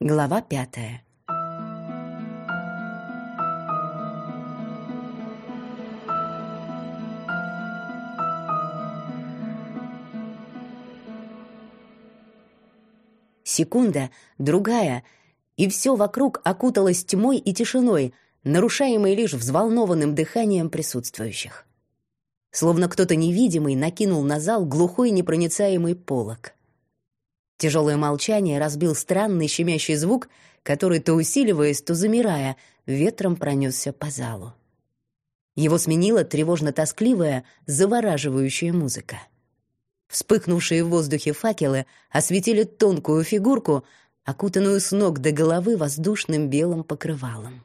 Глава пятая. Секунда, другая, и все вокруг окуталось тьмой и тишиной, нарушаемой лишь взволнованным дыханием присутствующих. Словно кто-то невидимый накинул на зал глухой непроницаемый полог. Тяжелое молчание разбил странный щемящий звук, который, то усиливаясь, то замирая, ветром пронесся по залу. Его сменила тревожно-тоскливая, завораживающая музыка. Вспыхнувшие в воздухе факелы осветили тонкую фигурку, окутанную с ног до головы воздушным белым покрывалом.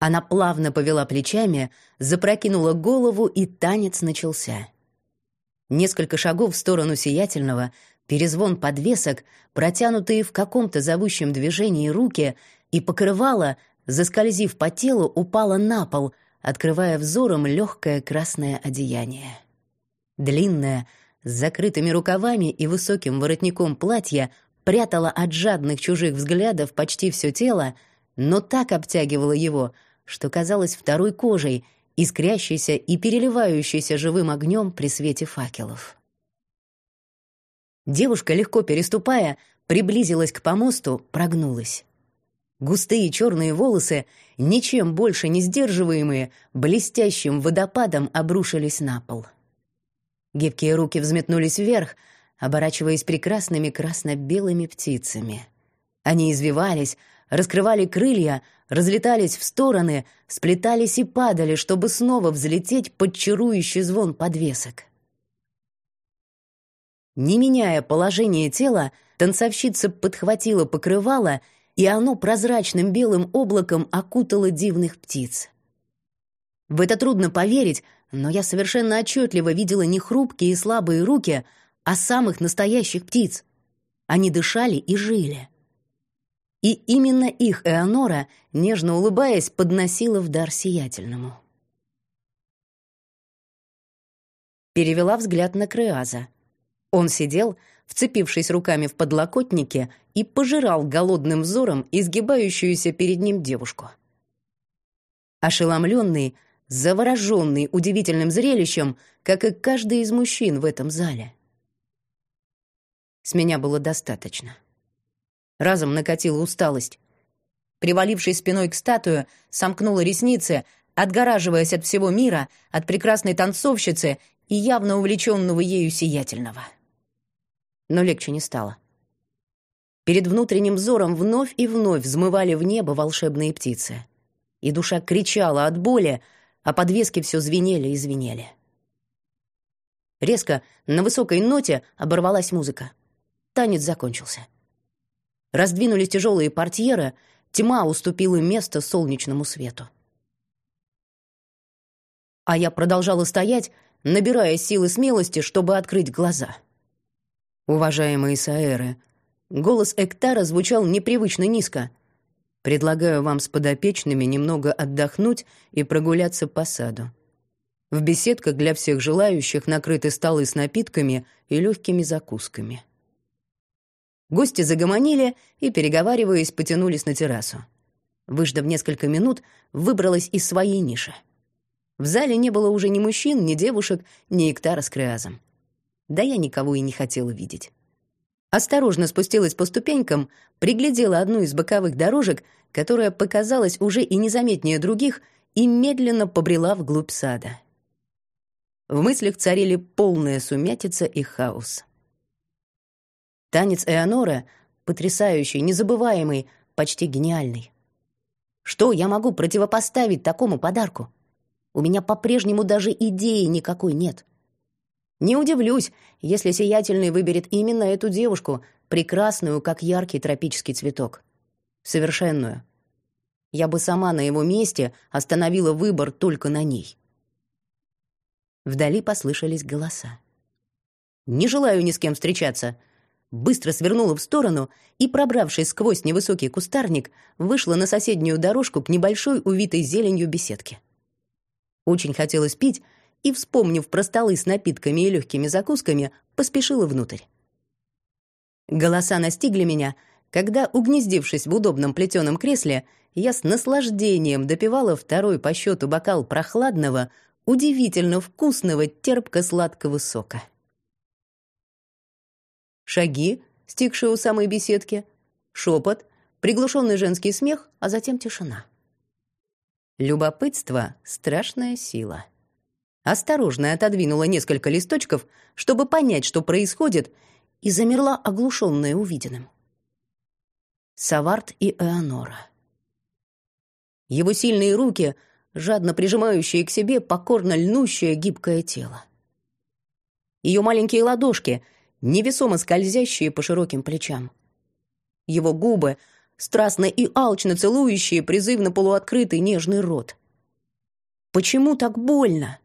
Она плавно повела плечами, запрокинула голову, и танец начался. Несколько шагов в сторону сиятельного, перезвон подвесок, протянутые в каком-то зовущем движении руки, и покрывало, заскользив по телу, упало на пол, открывая взором легкое красное одеяние. Длинное, с закрытыми рукавами и высоким воротником платья, прятало от жадных чужих взглядов почти все тело, но так обтягивало его, что казалось второй кожей — искрящийся и переливающийся живым огнем при свете факелов. Девушка, легко переступая, приблизилась к помосту, прогнулась. Густые черные волосы, ничем больше не сдерживаемые, блестящим водопадом обрушились на пол. Гибкие руки взметнулись вверх, оборачиваясь прекрасными красно-белыми птицами. Они извивались, раскрывали крылья, разлетались в стороны, сплетались и падали, чтобы снова взлететь под чарующий звон подвесок. Не меняя положение тела, танцовщица подхватила покрывало, и оно прозрачным белым облаком окутало дивных птиц. В это трудно поверить, но я совершенно отчетливо видела не хрупкие и слабые руки, а самых настоящих птиц. Они дышали и жили. И именно их Эонора, нежно улыбаясь, подносила в дар сиятельному. Перевела взгляд на Креаза. Он сидел, вцепившись руками в подлокотники, и пожирал голодным взором изгибающуюся перед ним девушку. Ошеломленный, завороженный удивительным зрелищем, как и каждый из мужчин в этом зале. С меня было достаточно. Разом накатила усталость. Привалившись спиной к статую, сомкнула ресницы, отгораживаясь от всего мира, от прекрасной танцовщицы и явно увлеченного ею сиятельного. Но легче не стало. Перед внутренним взором вновь и вновь взмывали в небо волшебные птицы. И душа кричала от боли, а подвески все звенели и звенели. Резко, на высокой ноте, оборвалась музыка. Танец закончился. Раздвинулись тяжелые портьеры, тьма уступила место солнечному свету. А я продолжала стоять, набирая силы смелости, чтобы открыть глаза. «Уважаемые Саэры», голос Эктара звучал непривычно низко. «Предлагаю вам с подопечными немного отдохнуть и прогуляться по саду. В беседках для всех желающих накрыты столы с напитками и легкими закусками». Гости загомонили и, переговариваясь, потянулись на террасу. Выждав несколько минут, выбралась из своей ниши. В зале не было уже ни мужчин, ни девушек, ни Эктара с Креазом. Да я никого и не хотела видеть. Осторожно спустилась по ступенькам, приглядела одну из боковых дорожек, которая показалась уже и незаметнее других, и медленно побрела вглубь сада. В мыслях царили полная сумятица и хаос. Танец Эонора потрясающий, незабываемый, почти гениальный. Что я могу противопоставить такому подарку? У меня по-прежнему даже идеи никакой нет. Не удивлюсь, если сиятельный выберет именно эту девушку, прекрасную, как яркий тропический цветок. Совершенную. Я бы сама на его месте остановила выбор только на ней. Вдали послышались голоса. «Не желаю ни с кем встречаться», быстро свернула в сторону и, пробравшись сквозь невысокий кустарник, вышла на соседнюю дорожку к небольшой увитой зеленью беседке. Очень хотелось пить, и, вспомнив про столы с напитками и легкими закусками, поспешила внутрь. Голоса настигли меня, когда, угнездившись в удобном плетеном кресле, я с наслаждением допивала второй по счету бокал прохладного, удивительно вкусного терпко-сладкого сока. Шаги, стихшие у самой беседки, шепот, приглушенный женский смех, а затем тишина. Любопытство — страшная сила. Осторожно отодвинула несколько листочков, чтобы понять, что происходит, и замерла оглушенная увиденным. Саварт и Эонора. Его сильные руки, жадно прижимающие к себе покорно льнущее гибкое тело. Ее маленькие ладошки, невесомо скользящие по широким плечам. Его губы, страстно и алчно целующие призывно полуоткрытый нежный рот. Почему так больно?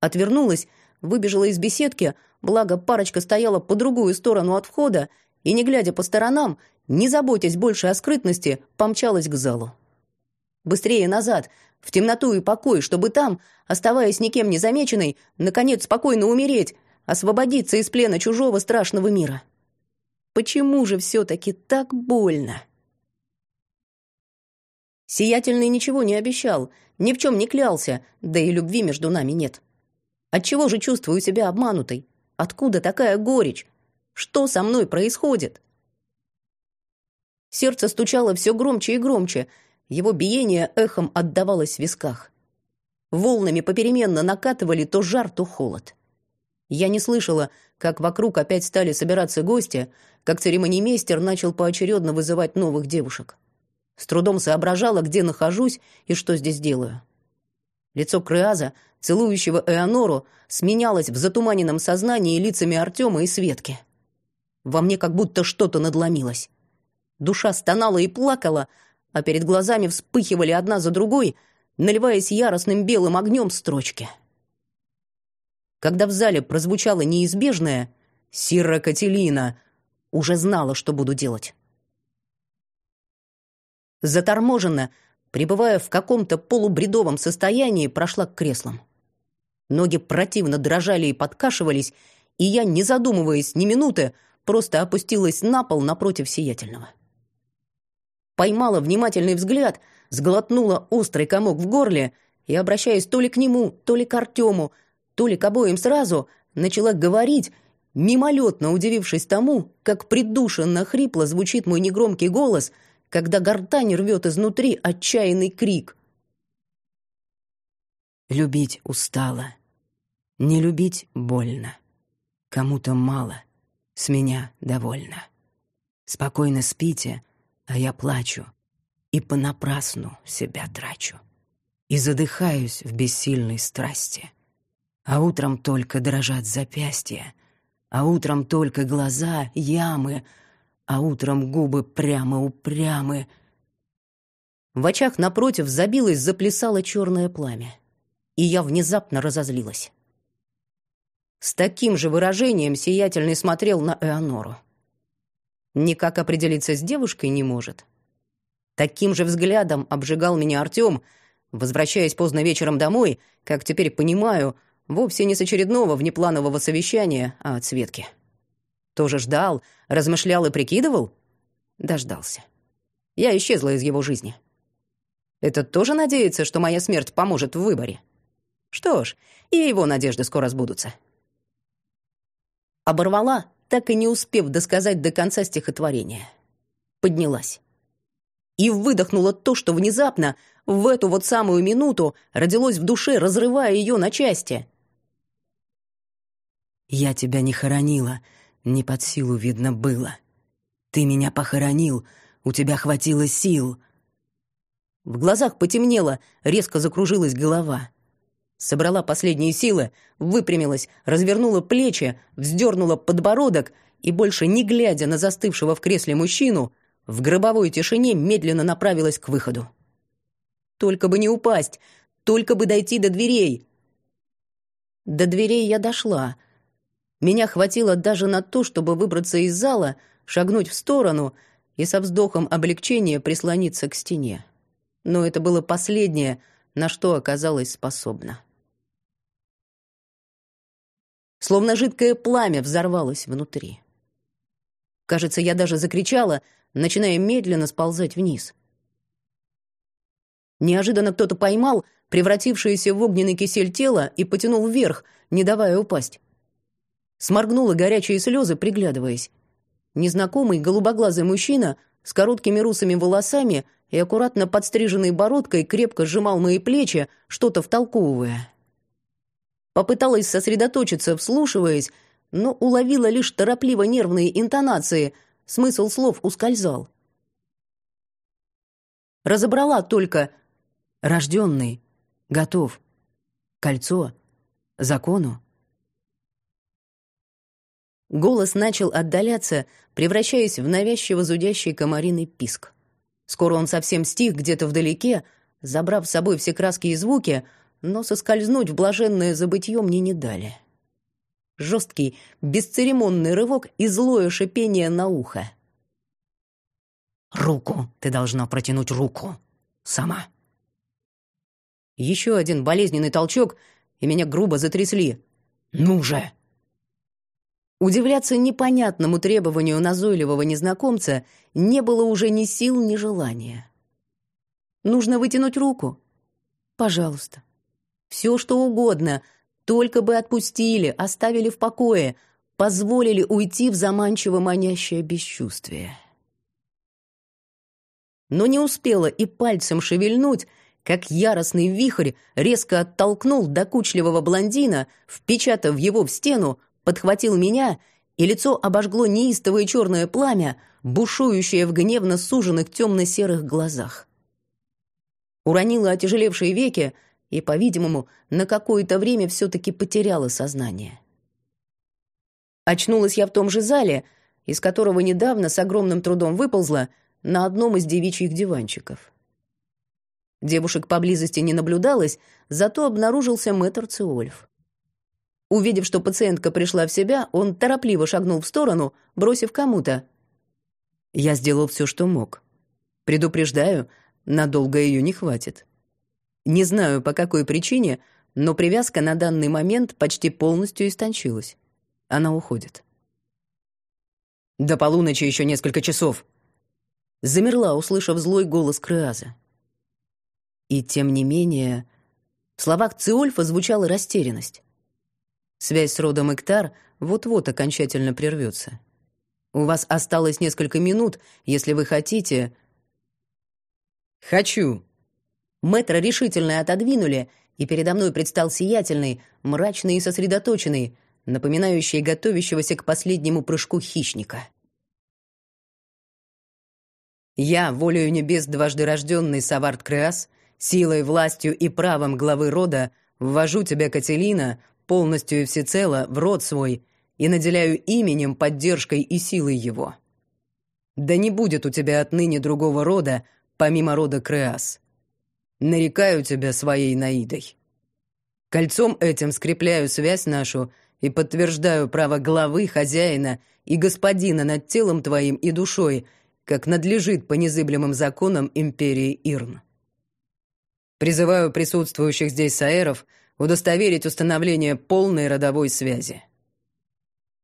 Отвернулась, выбежала из беседки, благо парочка стояла по другую сторону от входа и, не глядя по сторонам, не заботясь больше о скрытности, помчалась к залу. Быстрее назад, в темноту и покой, чтобы там, оставаясь никем не замеченной, наконец спокойно умереть, освободиться из плена чужого страшного мира. Почему же все-таки так больно? Сиятельный ничего не обещал, ни в чем не клялся, да и любви между нами нет. Отчего же чувствую себя обманутой? Откуда такая горечь? Что со мной происходит? Сердце стучало все громче и громче, его биение эхом отдавалось в висках. Волнами попеременно накатывали то жар, то холод. Я не слышала, как вокруг опять стали собираться гости, как церемонимейстер начал поочередно вызывать новых девушек. С трудом соображала, где нахожусь и что здесь делаю. Лицо Креаза, целующего Эонору, сменялось в затуманенном сознании лицами Артема и Светки. Во мне как будто что-то надломилось. Душа стонала и плакала, а перед глазами вспыхивали одна за другой, наливаясь яростным белым огнем строчки — когда в зале прозвучало неизбежное «Сира Кателина», уже знала, что буду делать. Заторможенно, пребывая в каком-то полубредовом состоянии, прошла к креслам. Ноги противно дрожали и подкашивались, и я, не задумываясь ни минуты, просто опустилась на пол напротив сиятельного. Поймала внимательный взгляд, сглотнула острый комок в горле и, обращаясь то ли к нему, то ли к Артему, то обоим сразу, начала говорить, мимолетно удивившись тому, как придушенно хрипло звучит мой негромкий голос, когда гортань рвет изнутри отчаянный крик. Любить устала, не любить больно. Кому-то мало, с меня довольно. Спокойно спите, а я плачу и понапрасну себя трачу. И задыхаюсь в бессильной страсти — а утром только дрожат запястья, а утром только глаза ямы, а утром губы прямо упрямы. В очах напротив забилось, заплясало черное пламя, и я внезапно разозлилась. С таким же выражением сиятельный смотрел на Эонору. Никак определиться с девушкой не может. Таким же взглядом обжигал меня Артем, возвращаясь поздно вечером домой, как теперь понимаю — Вовсе не с очередного внепланового совещания, а от Светки. Тоже ждал, размышлял и прикидывал? Дождался. Я исчезла из его жизни. Этот тоже надеется, что моя смерть поможет в выборе. Что ж, и его надежды скоро сбудутся. Оборвала, так и не успев досказать до конца стихотворения. Поднялась. И выдохнула то, что внезапно, в эту вот самую минуту, родилось в душе, разрывая ее на части — я тебя не хоронила, не под силу видно было. Ты меня похоронил, у тебя хватило сил. В глазах потемнело, резко закружилась голова. Собрала последние силы, выпрямилась, развернула плечи, вздернула подбородок и, больше не глядя на застывшего в кресле мужчину, в гробовой тишине медленно направилась к выходу. Только бы не упасть, только бы дойти до дверей. До дверей я дошла — меня хватило даже на то, чтобы выбраться из зала, шагнуть в сторону и со вздохом облегчения прислониться к стене. Но это было последнее, на что оказалась способна. Словно жидкое пламя взорвалось внутри. Кажется, я даже закричала, начиная медленно сползать вниз. Неожиданно кто-то поймал превратившееся в огненный кисель тело и потянул вверх, не давая упасть. Сморгнула горячие слезы, приглядываясь. Незнакомый голубоглазый мужчина с короткими русыми волосами и аккуратно подстриженной бородкой крепко сжимал мои плечи, что-то втолковывая. Попыталась сосредоточиться, вслушиваясь, но уловила лишь торопливо нервные интонации, смысл слов ускользал. Разобрала только «рожденный», «готов», «кольцо», «закону». Голос начал отдаляться, превращаясь в навязчиво зудящий комариный писк. Скоро он совсем стих где-то вдалеке, забрав с собой все краски и звуки, но соскользнуть в блаженное забытье мне не дали. Жесткий, бесцеремонный рывок и злое шипение на ухо. «Руку! Ты должна протянуть руку! Сама!» Еще один болезненный толчок, и меня грубо затрясли. «Ну же!» Удивляться непонятному требованию назойливого незнакомца не было уже ни сил, ни желания. Нужно вытянуть руку. Пожалуйста. Все, что угодно, только бы отпустили, оставили в покое, позволили уйти в заманчиво манящее бесчувствие. Но не успела и пальцем шевельнуть, как яростный вихрь резко оттолкнул докучливого блондина, впечатав его в стену, подхватил меня, и лицо обожгло неистовое черное пламя, бушующее в гневно суженных темно-серых глазах. Уронила отяжелевшие веки и, по-видимому, на какое-то время все-таки потеряла сознание. Очнулась я в том же зале, из которого недавно с огромным трудом выползла на одном из девичьих диванчиков. Девушек поблизости не наблюдалось, зато обнаружился мэтр Циольф. Увидев, что пациентка пришла в себя, он торопливо шагнул в сторону, бросив кому-то. «Я сделал все, что мог. Предупреждаю, надолго ее не хватит. Не знаю, по какой причине, но привязка на данный момент почти полностью истончилась. Она уходит». «До полуночи еще несколько часов», замерла, услышав злой голос Креаза. И тем не менее, в словах Циольфа звучала растерянность. Связь с родом Эктар вот-вот окончательно прервется. У вас осталось несколько минут, если вы хотите... Хочу. Мэтра решительно отодвинули, и передо мной предстал сиятельный, мрачный и сосредоточенный, напоминающий готовящегося к последнему прыжку хищника. Я, волею небес дважды рожденный Саварт Креас, силой, властью и правом главы рода, ввожу тебя, Кателина, полностью и всецело в род свой и наделяю именем, поддержкой и силой его. Да не будет у тебя отныне другого рода, помимо рода Креас. Нарекаю тебя своей Наидой. Кольцом этим скрепляю связь нашу и подтверждаю право главы, хозяина и господина над телом твоим и душой, как надлежит по незыблемым законам империи Ирн. Призываю присутствующих здесь саэров — удостоверить установление полной родовой связи.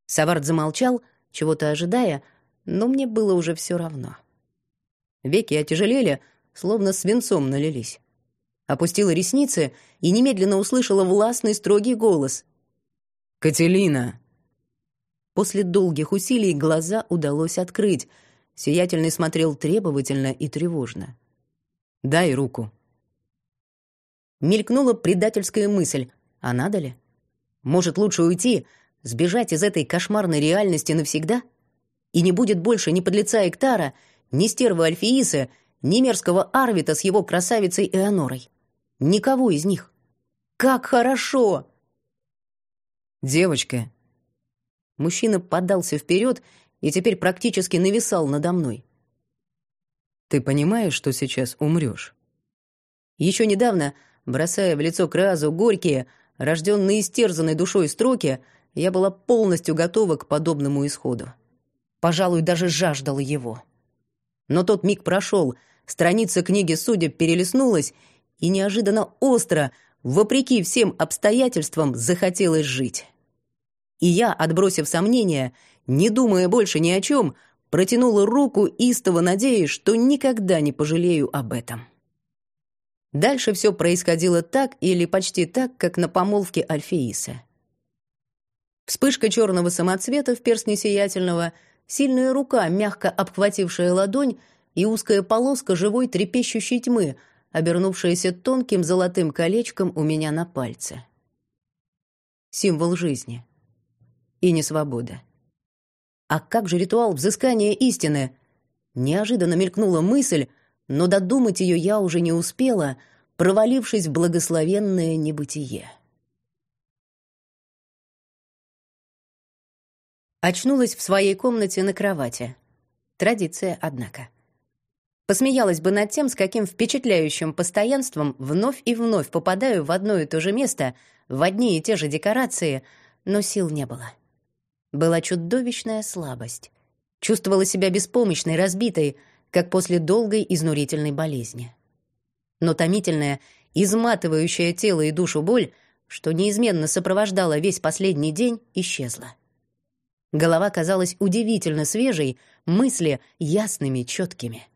Савард замолчал, чего-то ожидая, но мне было уже все равно. Веки отяжелели, словно свинцом налились. Опустила ресницы и немедленно услышала властный строгий голос. «Кателина!» После долгих усилий глаза удалось открыть. Сиятельный смотрел требовательно и тревожно. «Дай руку», Мелькнула предательская мысль. А надо ли? Может, лучше уйти, сбежать из этой кошмарной реальности навсегда? И не будет больше ни подлеца Эктара, ни стервы Альфииса, ни мерзкого Арвита с его красавицей Эонорой. Никого из них. Как хорошо! Девочка. Мужчина подался вперед и теперь практически нависал надо мной. Ты понимаешь, что сейчас умрешь? Еще недавно Бросая в лицо Кразу горькие, рожденные истерзанной душой строки, я была полностью готова к подобному исходу. Пожалуй, даже жаждала его. Но тот миг прошел, страница книги судеб перелистнулась, и неожиданно остро, вопреки всем обстоятельствам, захотелось жить. И я, отбросив сомнения, не думая больше ни о чем, протянула руку, истово надеясь, что никогда не пожалею об этом. Дальше все происходило так или почти так, как на помолвке Альфеиса. Вспышка черного самоцвета в перстне сиятельного, сильная рука, мягко обхватившая ладонь, и узкая полоска живой трепещущей тьмы, обернувшаяся тонким золотым колечком у меня на пальце. Символ жизни. И не свобода. А как же ритуал взыскания истины? Неожиданно мелькнула мысль, но додумать ее я уже не успела, провалившись в благословенное небытие. Очнулась в своей комнате на кровати. Традиция, однако. Посмеялась бы над тем, с каким впечатляющим постоянством вновь и вновь попадаю в одно и то же место, в одни и те же декорации, но сил не было. Была чудовищная слабость. Чувствовала себя беспомощной, разбитой, как после долгой изнурительной болезни. Но томительная, изматывающая тело и душу боль, что неизменно сопровождала весь последний день, исчезла. Голова казалась удивительно свежей, мысли ясными, четкими.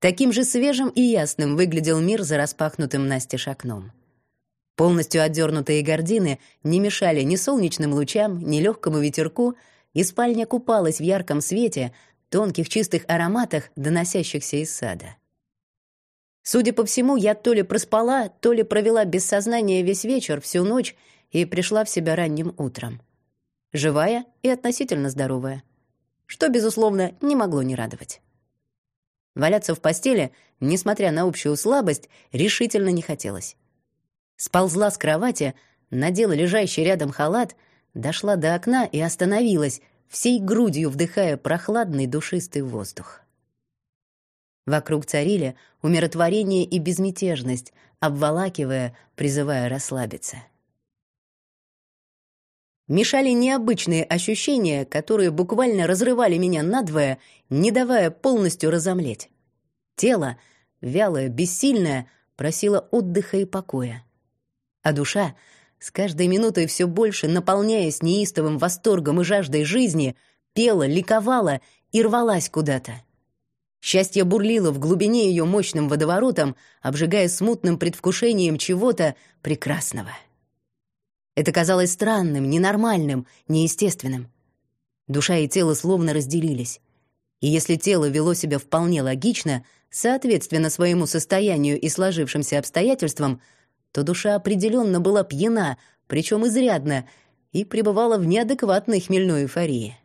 Таким же свежим и ясным выглядел мир за распахнутым настежь окном. Полностью отдернутые гардины не мешали ни солнечным лучам, ни легкому ветерку, и спальня купалась в ярком свете, тонких чистых ароматах, доносящихся из сада. Судя по всему, я то ли проспала, то ли провела без сознания весь вечер, всю ночь и пришла в себя ранним утром. Живая и относительно здоровая. Что, безусловно, не могло не радовать. Валяться в постели, несмотря на общую слабость, решительно не хотелось. Сползла с кровати, надела лежащий рядом халат, дошла до окна и остановилась, всей грудью вдыхая прохладный душистый воздух. Вокруг царили умиротворение и безмятежность, обволакивая, призывая расслабиться. Мешали необычные ощущения, которые буквально разрывали меня надвое, не давая полностью разомлеть. Тело, вялое, бессильное, просило отдыха и покоя. А душа, с каждой минутой все больше наполняясь неистовым восторгом и жаждой жизни, пела, ликовала и рвалась куда-то. Счастье бурлило в глубине ее мощным водоворотом, обжигая смутным предвкушением чего-то прекрасного. Это казалось странным, ненормальным, неестественным. Душа и тело словно разделились. И если тело вело себя вполне логично, соответственно своему состоянию и сложившимся обстоятельствам, то душа определенно была пьяна, причем изрядно, и пребывала в неадекватной хмельной эйфории.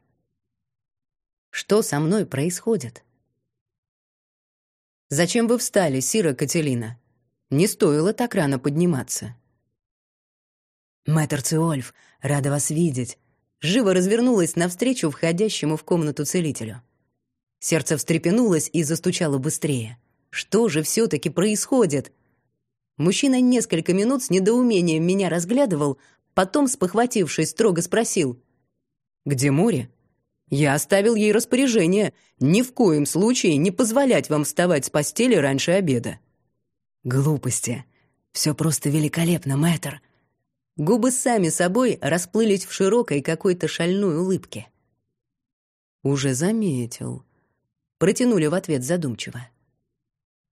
Что со мной происходит? Зачем вы встали, Сира Кателина? Не стоило так рано подниматься. «Мэтр Циольф, рада вас видеть!» Живо развернулась навстречу входящему в комнату целителю. Сердце встрепенулось и застучало быстрее. Что же все таки происходит? Мужчина несколько минут с недоумением меня разглядывал, потом, спохватившись, строго спросил. «Где море?» «Я оставил ей распоряжение ни в коем случае не позволять вам вставать с постели раньше обеда». «Глупости. Все просто великолепно, мэтр», Губы сами собой расплылись в широкой какой-то шальной улыбке. «Уже заметил». Протянули в ответ задумчиво.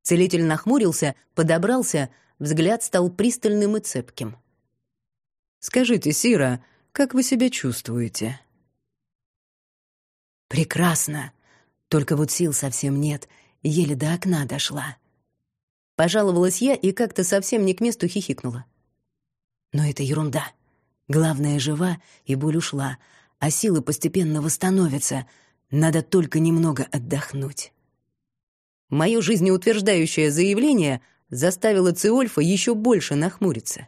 Целитель нахмурился, подобрался, взгляд стал пристальным и цепким. «Скажите, Сира, как вы себя чувствуете?» «Прекрасно. Только вот сил совсем нет, еле до окна дошла». Пожаловалась я и как-то совсем не к месту хихикнула. Но это ерунда. Главное, жива, и боль ушла, а силы постепенно восстановятся. Надо только немного отдохнуть. Моё жизнеутверждающее заявление заставило Циольфа еще больше нахмуриться.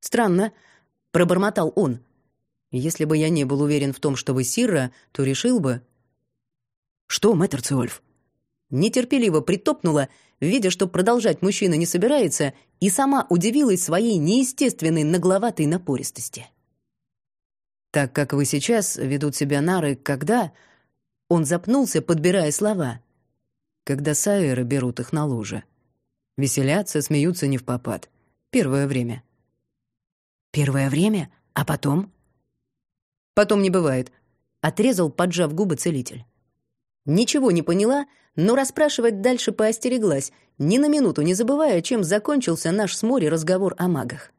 «Странно», — пробормотал он. «Если бы я не был уверен в том, что вы Сирра, то решил бы...» «Что, мэтр Циольф?» Нетерпеливо притопнула, видя, что продолжать мужчина не собирается, и сама удивилась своей неестественной нагловатой напористости. «Так как вы сейчас ведут себя нары, когда...» Он запнулся, подбирая слова. «Когда сайеры берут их на луже. Веселятся, смеются не в попад. Первое время». «Первое время? А потом?» «Потом не бывает. — отрезал, поджав губы целитель. Ничего не поняла, но расспрашивать дальше поостереглась, ни на минуту не забывая, чем закончился наш с Мори разговор о магах.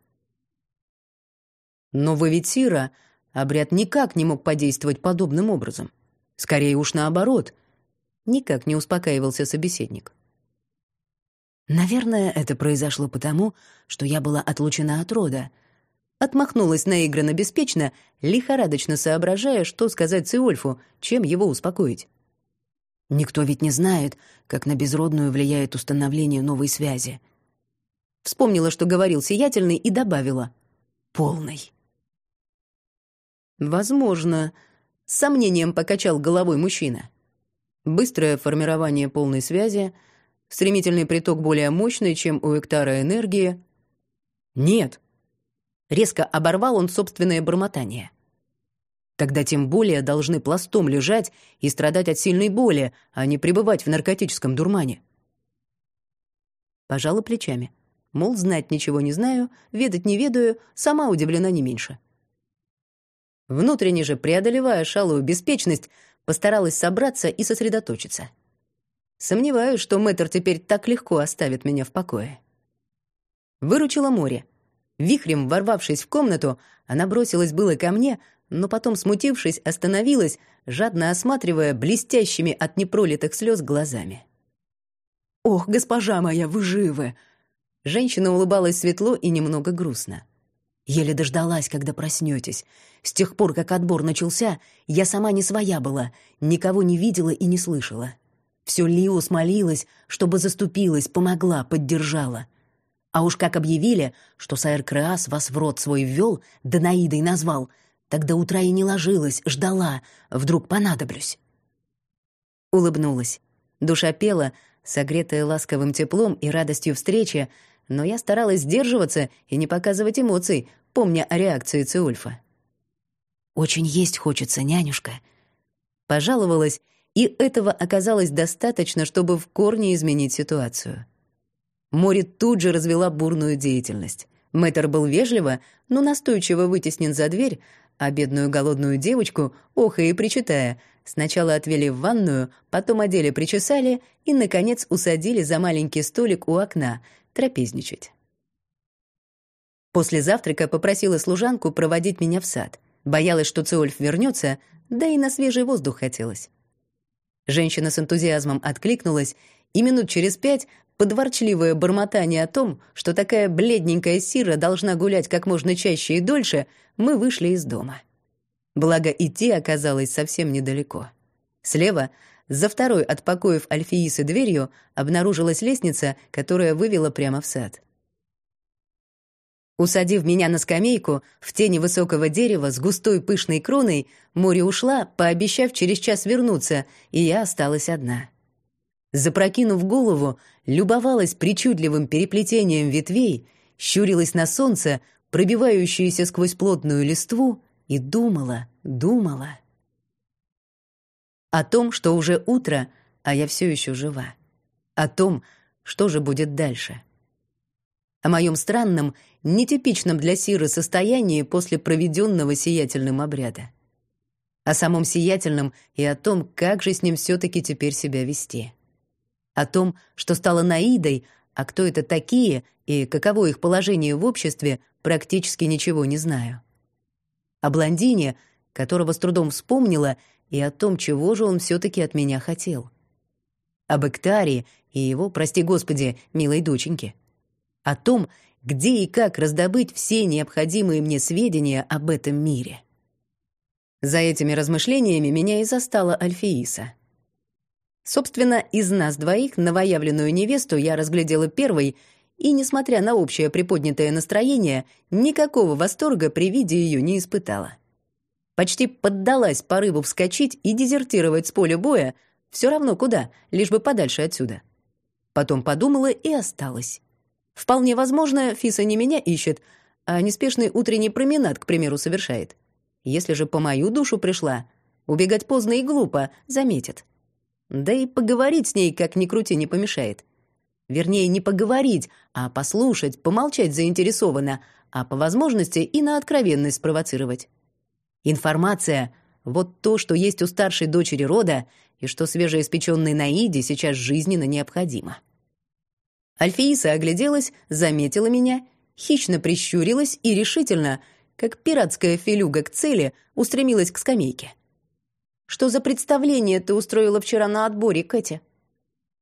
Но в Эвитира обряд никак не мог подействовать подобным образом. Скорее уж наоборот. Никак не успокаивался собеседник. Наверное, это произошло потому, что я была отлучена от рода. Отмахнулась наигранно беспечно, лихорадочно соображая, что сказать Циольфу, чем его успокоить. Никто ведь не знает, как на безродную влияет установление новой связи. Вспомнила, что говорил сиятельный, и добавила. Полный. Возможно, с сомнением покачал головой мужчина. Быстрое формирование полной связи, стремительный приток более мощный, чем у Эктара энергии. Нет. Резко оборвал он собственное бормотание. Тогда тем более должны пластом лежать и страдать от сильной боли, а не пребывать в наркотическом дурмане. Пожала плечами. Мол, знать ничего не знаю, ведать не ведаю, сама удивлена не меньше. Внутренне же, преодолевая шалую беспечность, постаралась собраться и сосредоточиться. Сомневаюсь, что мэтр теперь так легко оставит меня в покое. Выручила море. Вихрем ворвавшись в комнату, она бросилась было ко мне, но потом, смутившись, остановилась, жадно осматривая блестящими от непролитых слез глазами. «Ох, госпожа моя, вы живы!» Женщина улыбалась светло и немного грустно. «Еле дождалась, когда проснетесь. С тех пор, как отбор начался, я сама не своя была, никого не видела и не слышала. Все Лиус молилась, чтобы заступилась, помогла, поддержала. А уж как объявили, что Сайр Креас вас в рот свой ввел, Данаидой назвал — Тогда утра и не ложилась, ждала, вдруг понадоблюсь. Улыбнулась. Душа пела, согретая ласковым теплом и радостью встречи, но я старалась сдерживаться и не показывать эмоций, помня о реакции Циульфа. «Очень есть хочется, нянюшка», — пожаловалась, и этого оказалось достаточно, чтобы в корне изменить ситуацию. Море тут же развела бурную деятельность. Мэтр был вежливо, но настойчиво вытеснен за дверь, а бедную голодную девочку, охая и причитая, сначала отвели в ванную, потом одели причесали и, наконец, усадили за маленький столик у окна трапезничать. После завтрака попросила служанку проводить меня в сад. Боялась, что Циольф вернется, да и на свежий воздух хотелось. Женщина с энтузиазмом откликнулась, и минут через пять подворчливое бормотание о том, что такая бледненькая Сира должна гулять как можно чаще и дольше, мы вышли из дома. Благо, идти оказалось совсем недалеко. Слева, за второй от покоев Альфиисы дверью, обнаружилась лестница, которая вывела прямо в сад. Усадив меня на скамейку в тени высокого дерева с густой пышной кроной, море ушла, пообещав через час вернуться, и я осталась одна. Запрокинув голову, любовалась причудливым переплетением ветвей, щурилась на солнце, пробивающееся сквозь плотную листву, и думала, думала. О том, что уже утро, а я все еще жива. О том, что же будет дальше. О моем странном, нетипичном для Сиры состоянии после проведенного сиятельным обряда. О самом сиятельном и о том, как же с ним все-таки теперь себя вести. О том, что стало Наидой, а кто это такие и каково их положение в обществе, практически ничего не знаю. О блондине, которого с трудом вспомнила, и о том, чего же он все-таки от меня хотел. Об Эктаре и его, прости господи, милой доченьке. О том, где и как раздобыть все необходимые мне сведения об этом мире. За этими размышлениями меня и застала Альфииса. Собственно, из нас двоих новоявленную невесту я разглядела первой, и, несмотря на общее приподнятое настроение, никакого восторга при виде ее не испытала. Почти поддалась порыву вскочить и дезертировать с поля боя, все равно куда, лишь бы подальше отсюда. Потом подумала и осталась. Вполне возможно, Фиса не меня ищет, а неспешный утренний променад, к примеру, совершает. Если же по мою душу пришла, убегать поздно и глупо, заметит. Да и поговорить с ней, как ни крути, не помешает. Вернее, не поговорить, а послушать, помолчать заинтересованно, а по возможности и на откровенность спровоцировать. Информация Вот то, что есть у старшей дочери рода, и что свежеиспеченной Наиде сейчас жизненно необходимо. Альфииса огляделась, заметила меня, хищно прищурилась и решительно, как пиратская филюга к цели, устремилась к скамейке. «Что за представление ты устроила вчера на отборе, Кэти?»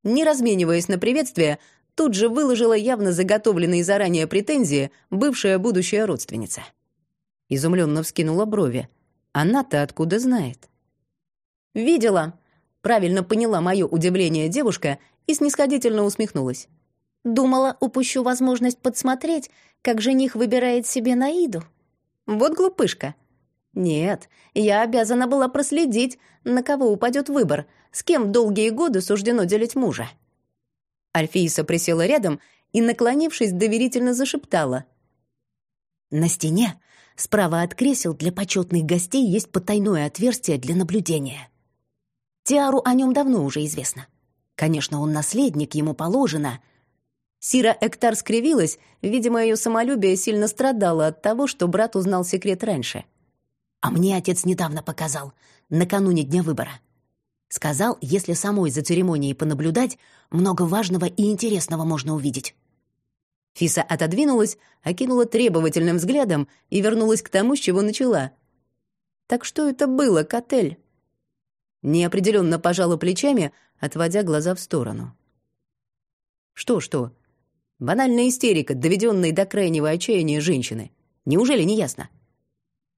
Не размениваясь на приветствие, тут же выложила явно заготовленные заранее претензии бывшая будущая родственница. Изумленно вскинула брови. Она-то откуда знает? «Видела», — правильно поняла мое удивление девушка и снисходительно усмехнулась. «Думала, упущу возможность подсмотреть, как жених выбирает себе Наиду. Вот глупышка. Нет, я обязана была проследить, на кого упадет выбор, с кем долгие годы суждено делить мужа». Альфииса присела рядом и, наклонившись, доверительно зашептала. «На стене Справа от кресел для почетных гостей есть потайное отверстие для наблюдения. Тиару о нем давно уже известно. Конечно, он наследник, ему положено. Сира Эктар скривилась, видимо, ее самолюбие сильно страдало от того, что брат узнал секрет раньше. А мне отец недавно показал, накануне дня выбора. Сказал, если самой за церемонией понаблюдать, много важного и интересного можно увидеть. Фиса отодвинулась, окинула требовательным взглядом и вернулась к тому, с чего начала. «Так что это было, Котель?» Неопределенно пожала плечами, отводя глаза в сторону. «Что-что? Банальная истерика, доведенная до крайнего отчаяния женщины. Неужели не ясно?»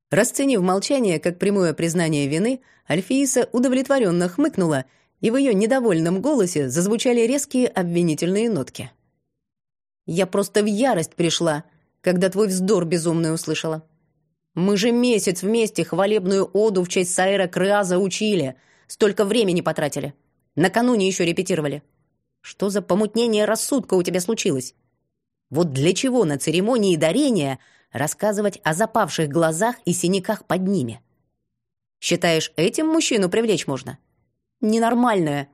Расценив молчание как прямое признание вины, Альфииса удовлетворенно хмыкнула, и в ее недовольном голосе зазвучали резкие обвинительные нотки. Я просто в ярость пришла, когда твой вздор безумный услышала. Мы же месяц вместе хвалебную оду в честь Сайра Крыаза учили. Столько времени потратили. Накануне еще репетировали. Что за помутнение рассудка у тебя случилось? Вот для чего на церемонии дарения рассказывать о запавших глазах и синяках под ними? Считаешь, этим мужчину привлечь можно? Ненормальное.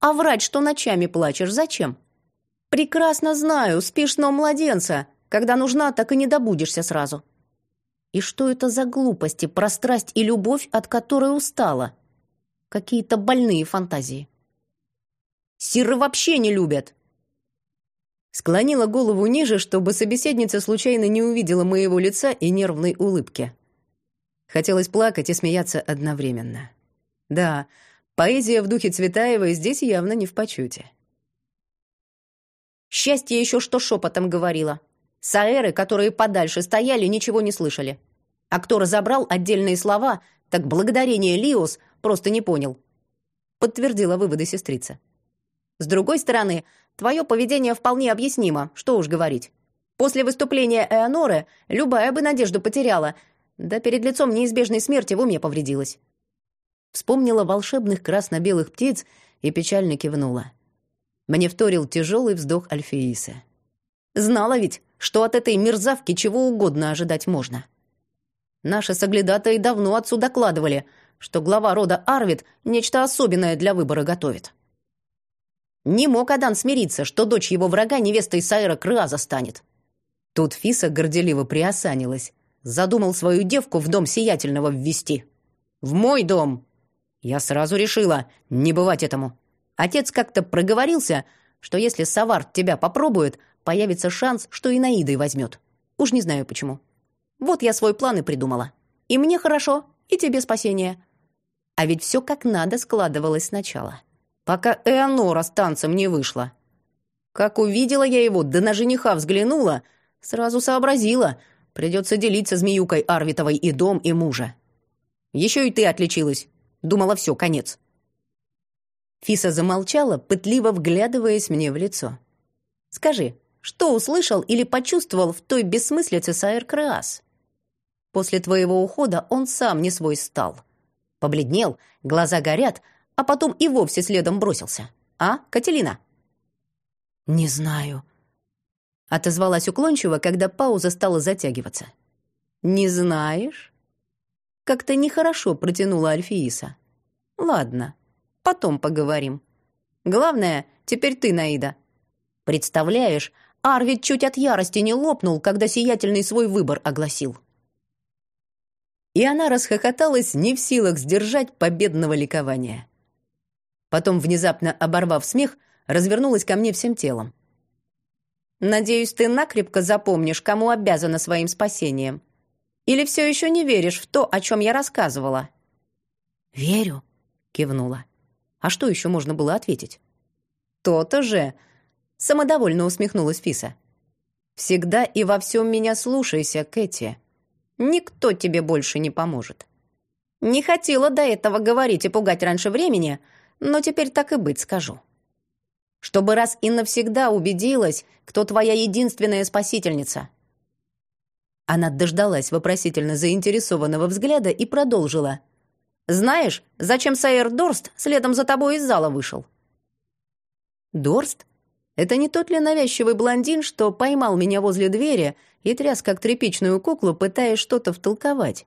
А врать, что ночами плачешь, зачем? «Прекрасно знаю, сном младенца. Когда нужна, так и не добудешься сразу». И что это за глупости про страсть и любовь, от которой устала? Какие-то больные фантазии. Сиры вообще не любят. Склонила голову ниже, чтобы собеседница случайно не увидела моего лица и нервной улыбки. Хотелось плакать и смеяться одновременно. Да, поэзия в духе Цветаевой здесь явно не в почете. Счастье еще что шепотом говорила. Саэры, которые подальше стояли, ничего не слышали. А кто разобрал отдельные слова, так благодарение Лиос просто не понял. Подтвердила выводы сестрица. С другой стороны, твое поведение вполне объяснимо, что уж говорить. После выступления Эоноры любая бы надежду потеряла, да перед лицом неизбежной смерти в уме повредилась. Вспомнила волшебных красно-белых птиц и печально кивнула. Мне вторил тяжелый вздох Альфеиса. Знала ведь, что от этой мерзавки чего угодно ожидать можно. Наши соглядатые давно отсюда докладывали, что глава рода Арвид нечто особенное для выбора готовит. Не мог Адан смириться, что дочь его врага невестой Сайра Крыаза станет. Тут Фиса горделиво приосанилась. Задумал свою девку в дом сиятельного ввести. В мой дом! Я сразу решила, не бывать этому. Отец как-то проговорился, что если Саварт тебя попробует, появится шанс, что и Наидой возьмет. Уж не знаю почему. Вот я свой план и придумала. И мне хорошо, и тебе спасение. А ведь все как надо складывалось сначала. Пока Эонора с танцем не вышла. Как увидела я его, да на жениха взглянула, сразу сообразила, придется делиться змеюкой Арвитовой и дом, и мужа. Еще и ты отличилась. Думала, все, конец. Фиса замолчала, пытливо вглядываясь мне в лицо. «Скажи, что услышал или почувствовал в той бессмыслице Сайр Креас? После твоего ухода он сам не свой стал. Побледнел, глаза горят, а потом и вовсе следом бросился. А, Кателина?» «Не знаю», — отозвалась уклончиво, когда пауза стала затягиваться. «Не знаешь?» Как-то нехорошо протянула Альфииса. «Ладно, Потом поговорим. Главное, теперь ты, Наида. Представляешь, Арвид чуть от ярости не лопнул, когда сиятельный свой выбор огласил. и она расхохоталась, не в силах сдержать победного ликования. Потом, внезапно оборвав смех, развернулась ко мне всем телом. «Надеюсь, ты накрепко запомнишь, кому обязана своим спасением. Или все еще не веришь в то, о чем я рассказывала?» «Верю», — кивнула. А что еще можно было ответить? «То-то же!» — самодовольно усмехнулась Фиса. «Всегда и во всем меня слушайся, Кэти. Никто тебе больше не поможет. Не хотела до этого говорить и пугать раньше времени, но теперь так и быть скажу. Чтобы раз и навсегда убедилась, кто твоя единственная спасительница». Она дождалась вопросительно заинтересованного взгляда и продолжила. «Знаешь, зачем Сайер Дорст следом за тобой из зала вышел?» «Дорст? Это не тот ли навязчивый блондин, что поймал меня возле двери и тряс как тряпичную куклу, пытаясь что-то втолковать?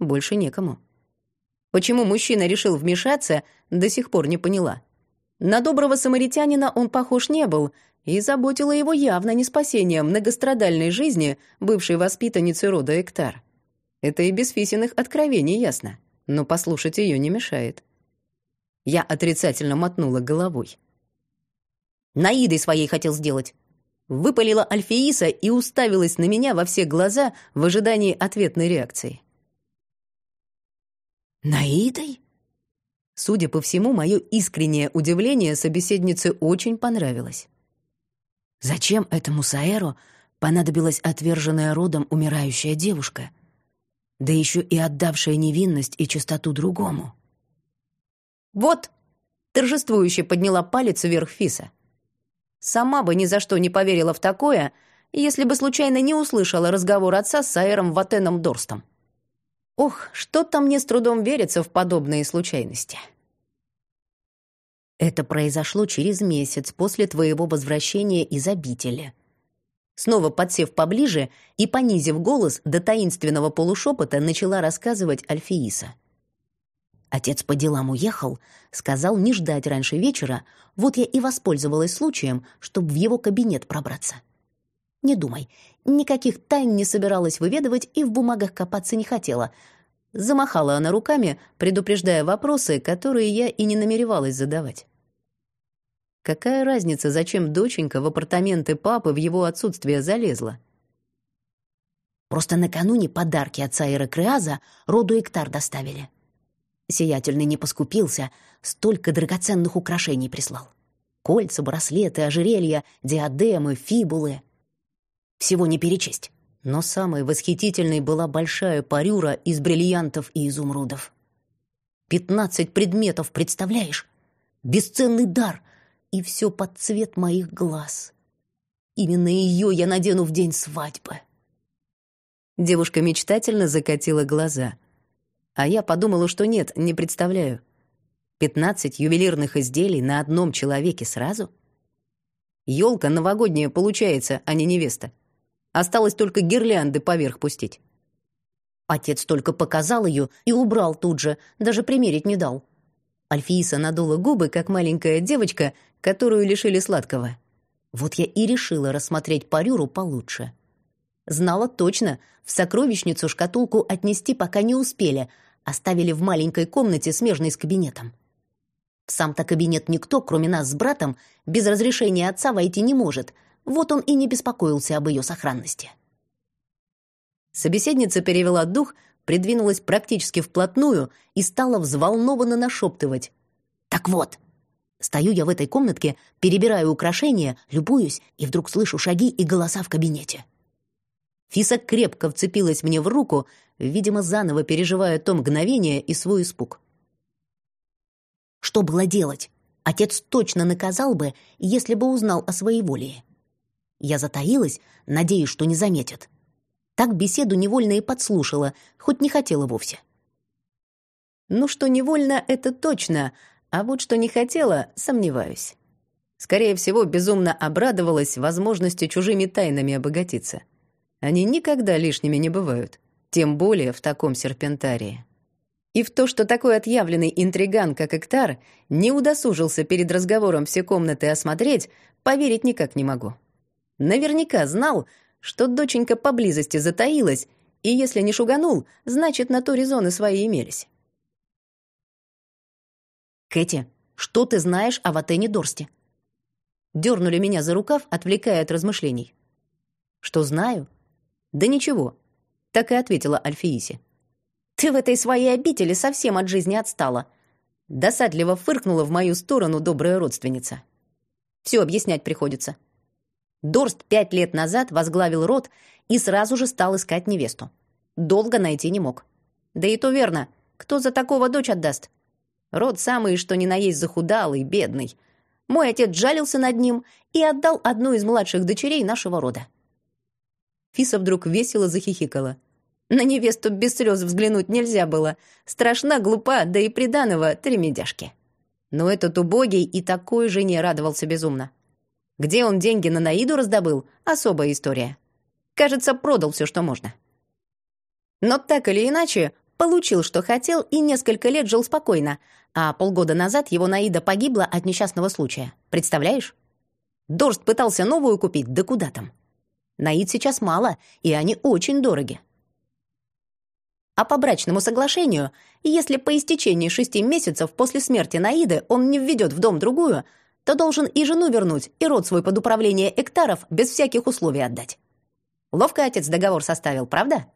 Больше некому. Почему мужчина решил вмешаться, до сих пор не поняла. На доброго самаритянина он похож не был, и заботило его явно не спасение многострадальной жизни бывшей воспитанницы рода Эктар. Это и без Фисиных откровений ясно, но послушать ее не мешает. Я отрицательно мотнула головой. Наидой своей хотел сделать. Выпалила Альфеиса и уставилась на меня во все глаза в ожидании ответной реакции. «Наидой?» Судя по всему, мое искреннее удивление собеседнице очень понравилось. Зачем этому Саэру понадобилась отверженная родом умирающая девушка, да еще и отдавшая невинность и чистоту другому? «Вот!» — торжествующе подняла палец вверх Фиса. Сама бы ни за что не поверила в такое, если бы случайно не услышала разговор отца с Аэром Ватеном Дорстом. Ох, что-то мне с трудом верится в подобные случайности. Это произошло через месяц после твоего возвращения из обители. Снова подсев поближе и понизив голос до таинственного полушепота, начала рассказывать Альфеиса. Отец по делам уехал, сказал не ждать раньше вечера, вот я и воспользовалась случаем, чтобы в его кабинет пробраться. Не думай, никаких тайн не собиралась выведывать и в бумагах копаться не хотела. Замахала она руками, предупреждая вопросы, которые я и не намеревалась задавать. Какая разница, зачем доченька в апартаменты папы в его отсутствие залезла? Просто накануне подарки отца Иракреаза роду Эктар доставили. Сиятельный не поскупился, столько драгоценных украшений прислал. Кольца, браслеты, ожерелья, диадемы, фибулы. Всего не перечесть. Но самой восхитительной была большая парюра из бриллиантов и изумрудов. Пятнадцать предметов, представляешь? Бесценный дар, и все под цвет моих глаз. Именно ее я надену в день свадьбы. Девушка мечтательно закатила глаза — а я подумала, что нет, не представляю. Пятнадцать ювелирных изделий на одном человеке сразу? Ёлка новогодняя получается, а не невеста. Осталось только гирлянды поверх пустить. Отец только показал ее и убрал тут же, даже примерить не дал. Альфииса надула губы, как маленькая девочка, которую лишили сладкого. Вот я и решила рассмотреть парюру получше. Знала точно, в сокровищницу шкатулку отнести пока не успели — оставили в маленькой комнате, смежной с кабинетом. В сам-то кабинет никто, кроме нас с братом, без разрешения отца войти не может. Вот он и не беспокоился об ее сохранности. Собеседница перевела дух, придвинулась практически вплотную и стала взволнованно нашептывать. «Так вот!» Стою я в этой комнатке, перебираю украшения, любуюсь, и вдруг слышу шаги и голоса в кабинете. Фиса крепко вцепилась мне в руку, видимо, заново переживая то мгновение и свой испуг. Что было делать? Отец точно наказал бы, если бы узнал о своей воле. Я затаилась, надеясь, что не заметит. Так беседу невольно и подслушала, хоть не хотела вовсе. Ну, что невольно, это точно, а вот что не хотела, сомневаюсь. Скорее всего, безумно обрадовалась возможности чужими тайнами обогатиться. Они никогда лишними не бывают тем более в таком серпентарии. И в то, что такой отъявленный интриган, как Эктар, не удосужился перед разговором все комнаты осмотреть, поверить никак не могу. Наверняка знал, что доченька поблизости затаилась И если не шуганул, значит, на то резоны свои имелись. «Кэти, что ты знаешь о Ватене Дорсте?» Дернули меня за рукав, отвлекая от размышлений. «Что знаю?» «Да ничего», — так и ответила Альфииси. «Ты в этой своей обители совсем от жизни отстала», — досадливо фыркнула в мою сторону добрая родственница. «Все объяснять приходится». Дорст пять лет назад возглавил род и сразу же стал искать невесту. Долго найти не мог. Да и то верно. Кто за такого дочь отдаст? Род самый, что ни на есть захудалый, бедный. Мой отец жалился над ним и отдал одну из младших дочерей нашего рода. Фиса вдруг весело захихикала. На невесту без слез взглянуть нельзя было. Страшна, глупа, да и приданого три медяшки. Но этот убогий и такой жене радовался безумно. Где он деньги на Наиду раздобыл — особая история. Кажется, продал все, что можно. Но так или иначе, получил, что хотел, и несколько лет жил спокойно, а полгода назад его Наида погибла от несчастного случая. Представляешь? Дорст пытался новую купить, да куда там. Наид сейчас мало, и они очень дороги. А по брачному соглашению, если по истечении шести месяцев после смерти Наиды он не введет в дом другую, то должен и жену вернуть, и род свой под управление Эктаров без всяких условий отдать. Ловко отец договор составил, правда?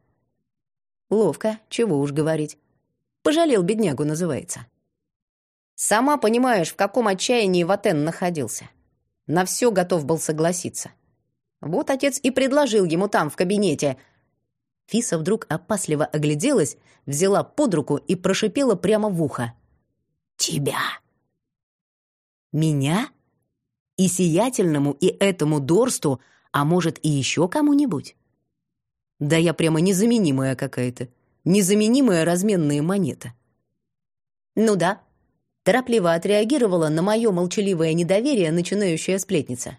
Ловко, чего уж говорить. Пожалел беднягу, называется. Сама понимаешь, в каком отчаянии Ватен находился. На все готов был согласиться. Вот отец и предложил ему там, в кабинете. Фиса вдруг опасливо огляделась, взяла под руку и прошипела прямо в ухо. «Тебя!» «Меня? И сиятельному, и этому Дорсту а может, и еще кому-нибудь? Да я прямо незаменимая какая-то. Незаменимая разменная монета. Ну да. Торопливо отреагировала на мое молчаливое недоверие начинающая сплетница.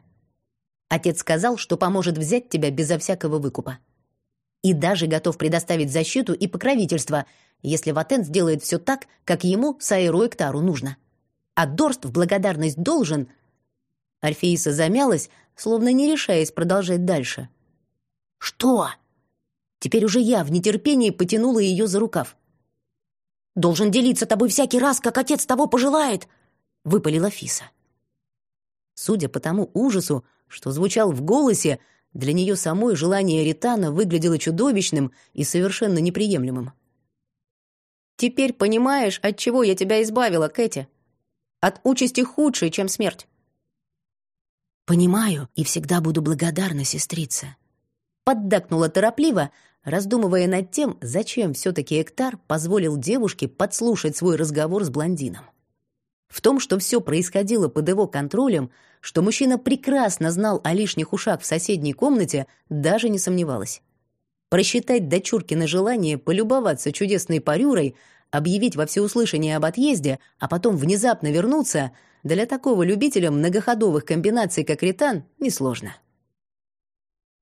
Отец сказал, что поможет взять тебя безо всякого выкупа. И даже готов предоставить защиту и покровительство, если Ватен сделает все так, как ему, Саиру Эктару, нужно. А Дорст в благодарность должен... Альфеиса замялась, словно не решаясь продолжать дальше. «Что?» Теперь уже я в нетерпении потянула ее за рукав. «Должен делиться тобой всякий раз, как отец того пожелает!» — выпалила Фиса. Судя по тому ужасу, что звучал в голосе, для нее самой желание Ритана выглядело чудовищным и совершенно неприемлемым. «Теперь понимаешь, от чего я тебя избавила, Кэти? От участи худшей, чем смерть. «Понимаю и всегда буду благодарна, сестрица». Поддакнула торопливо, раздумывая над тем, зачем все-таки Эктар позволил девушке подслушать свой разговор с блондином. В том, что все происходило под его контролем, что мужчина прекрасно знал о лишних ушах в соседней комнате, даже не сомневалась. Просчитать дочуркино желание полюбоваться чудесной парюрой, объявить во всеуслышание об отъезде, а потом внезапно вернуться — для такого любителя многоходовых комбинаций, как Ритан, несложно.